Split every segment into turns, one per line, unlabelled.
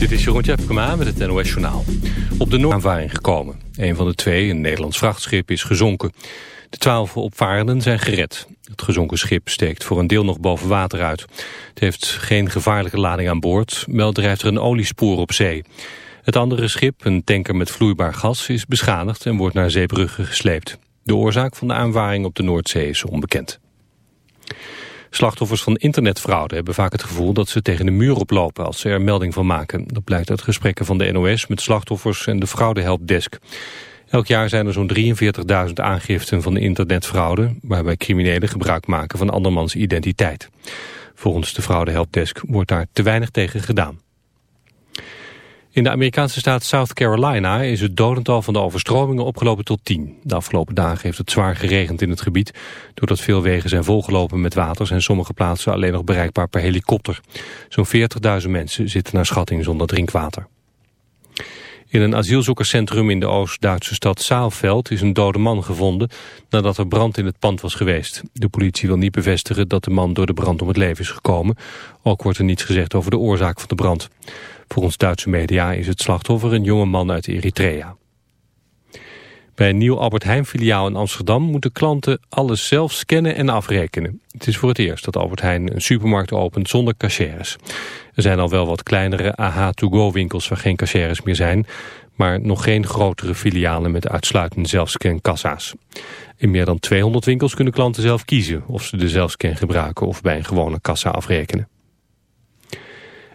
Dit is Jeroen Tjepkema met het NOS Journaal. Op de Noordaanvaring gekomen. Een van de twee, een Nederlands vrachtschip, is gezonken. De twaalf opvarenden zijn gered. Het gezonken schip steekt voor een deel nog boven water uit. Het heeft geen gevaarlijke lading aan boord, wel drijft er een oliespoor op zee. Het andere schip, een tanker met vloeibaar gas, is beschadigd en wordt naar Zeebrugge gesleept. De oorzaak van de aanvaring op de Noordzee is onbekend. Slachtoffers van internetfraude hebben vaak het gevoel dat ze tegen de muur oplopen als ze er melding van maken. Dat blijkt uit gesprekken van de NOS met slachtoffers en de fraudehelpdesk. Elk jaar zijn er zo'n 43.000 aangiften van internetfraude... waarbij criminelen gebruik maken van andermans identiteit. Volgens de fraudehelpdesk wordt daar te weinig tegen gedaan. In de Amerikaanse staat South Carolina is het dodental van de overstromingen opgelopen tot 10. De afgelopen dagen heeft het zwaar geregend in het gebied. Doordat veel wegen zijn volgelopen met water zijn sommige plaatsen alleen nog bereikbaar per helikopter. Zo'n 40.000 mensen zitten naar schatting zonder drinkwater. In een asielzoekerscentrum in de Oost-Duitse stad Saalveld is een dode man gevonden nadat er brand in het pand was geweest. De politie wil niet bevestigen dat de man door de brand om het leven is gekomen. Ook wordt er niets gezegd over de oorzaak van de brand. Volgens Duitse media is het slachtoffer een jonge man uit Eritrea. Bij een nieuw Albert Heijn filiaal in Amsterdam moeten klanten alles zelf scannen en afrekenen. Het is voor het eerst dat Albert Heijn een supermarkt opent zonder cashiers. Er zijn al wel wat kleinere AH-to-go winkels waar geen cashiers meer zijn, maar nog geen grotere filialen met uitsluitend zelfscan-kassa's. In meer dan 200 winkels kunnen klanten zelf kiezen of ze de zelfscan gebruiken of bij een gewone kassa afrekenen.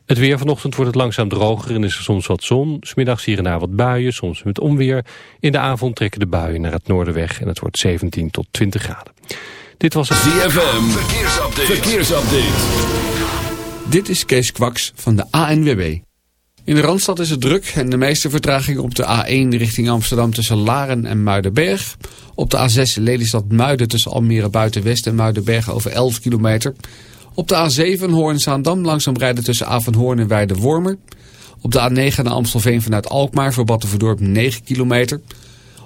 Het weer vanochtend wordt het langzaam droger en is er soms wat zon. Smiddags hier en daar wat buien, soms met onweer. In de avond trekken de buien naar het noorden weg en het wordt 17 tot 20 graden. Dit was het
ZFM. Verkeersupdate. Verkeersupdate.
Dit is Kees Kwaks van de ANWB. In de Randstad is het druk en de meeste vertraging op de A1 richting Amsterdam tussen Laren en Muidenberg. Op de A6 Lelystad-Muiden tussen Almere Buitenwest en Muidenberg over 11 kilometer. Op de A7 Hoorn-Zaandam langzaam rijden tussen Avanhoorn en Weide-Wormer. Op de A9 naar Amstelveen vanuit Alkmaar voor Battenverdorp 9 kilometer.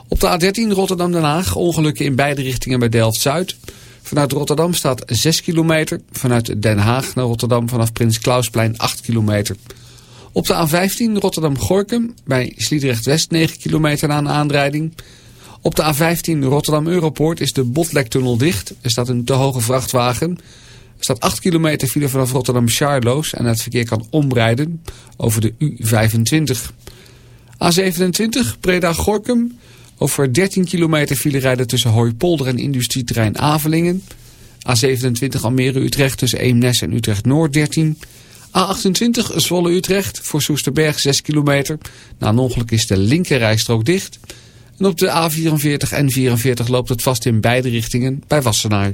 Op de A13 Rotterdam-Den Haag ongelukken in beide richtingen bij Delft-Zuid. Vanuit Rotterdam staat 6 kilometer. Vanuit Den Haag naar Rotterdam vanaf Prins Klausplein 8 kilometer. Op de A15 Rotterdam-Gorkum bij Sliedrecht-West 9 kilometer na een aanrijding. Op de A15 Rotterdam-Europoort is de Botlektunnel dicht. Er staat een te hoge vrachtwagen... Staat 8 kilometer file vanaf Rotterdam-Charloes en het verkeer kan omrijden over de U25. A27 Breda-Gorkum. Over 13 kilometer file rijden tussen Hooipolder en industrieterrein Avelingen. A27 Almere-Utrecht tussen Eemnes en Utrecht-Noord 13. A28 Zwolle-Utrecht voor Soesterberg 6 kilometer. Na een ongeluk is de linkerrijstrook dicht. En op de A44 en 44 loopt het vast in beide richtingen bij Wassenaar.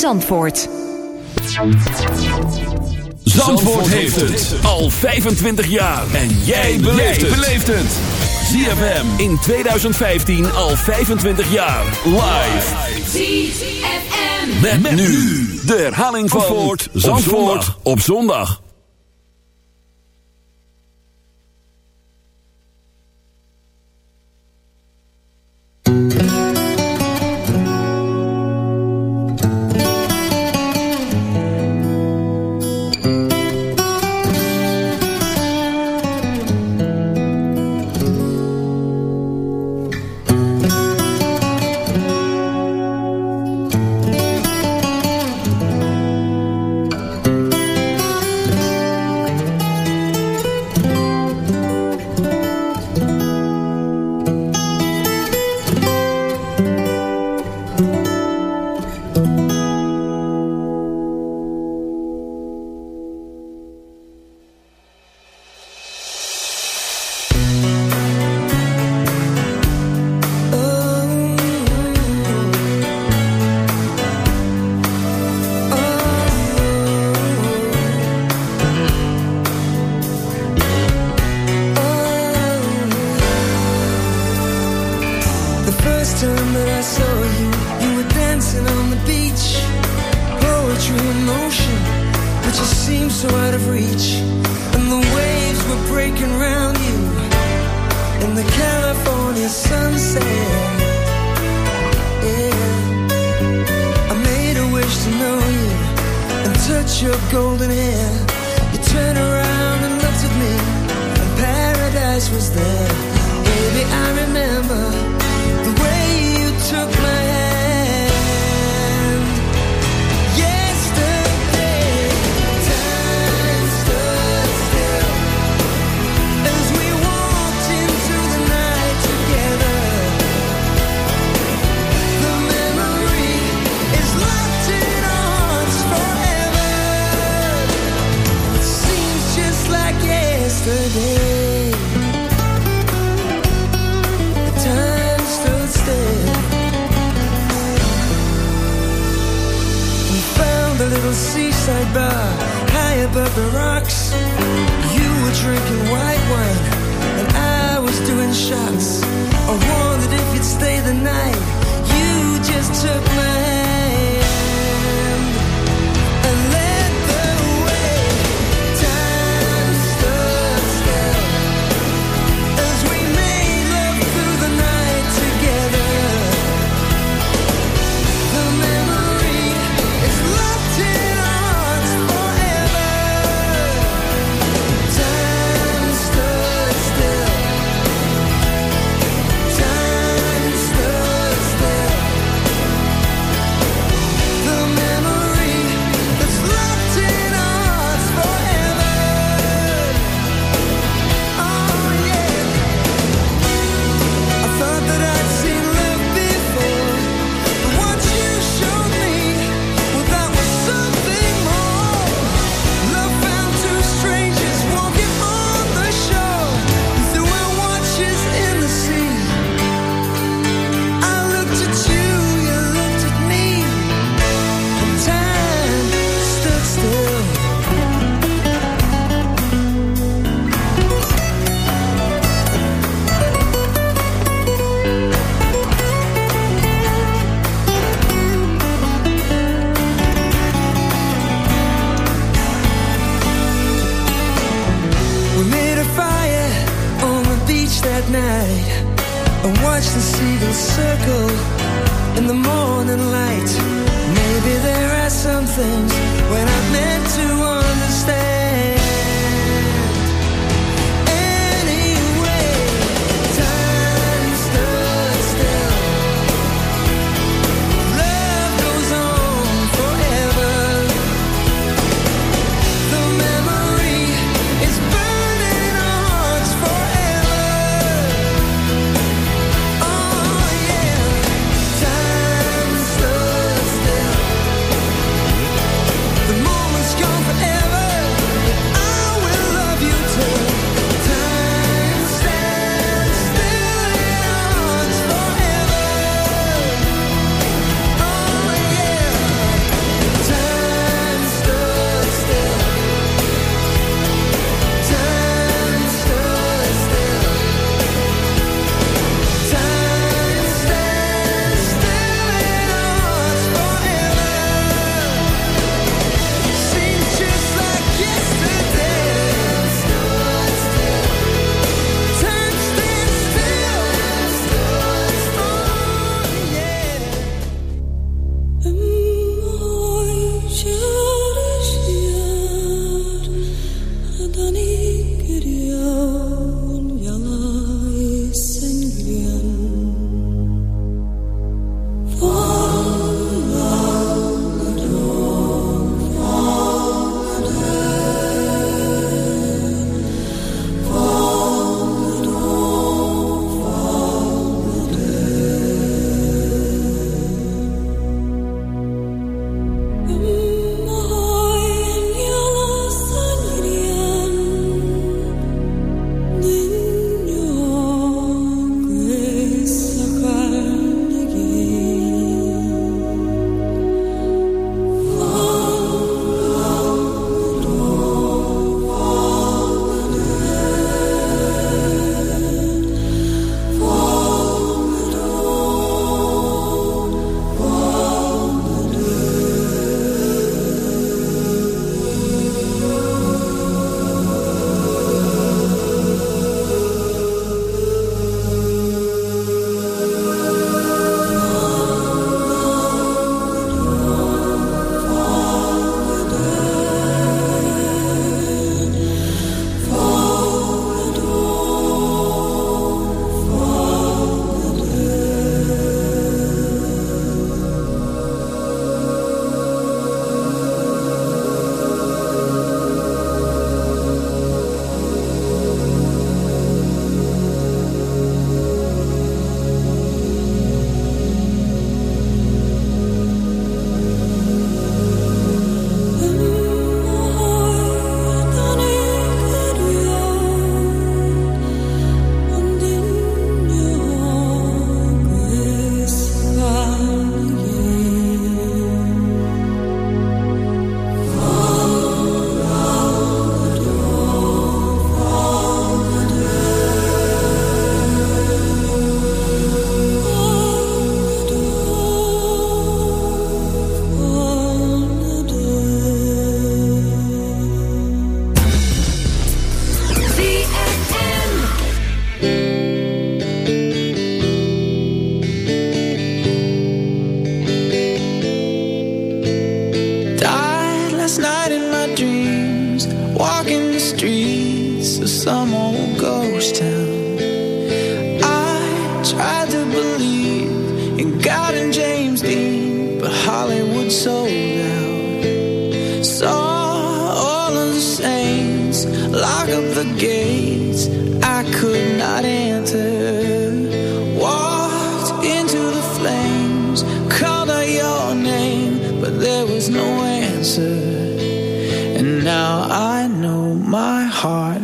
Zandvoort.
Zandvoort heeft het al 25 jaar. En jij beleeft het. ZFM in 2015 al 25 jaar. Live.
ZFM.
Met, nu de herhaling van Zandvoort, Zandvoort op zondag.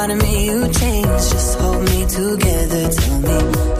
part of me you changed. Just hold me together. Tell me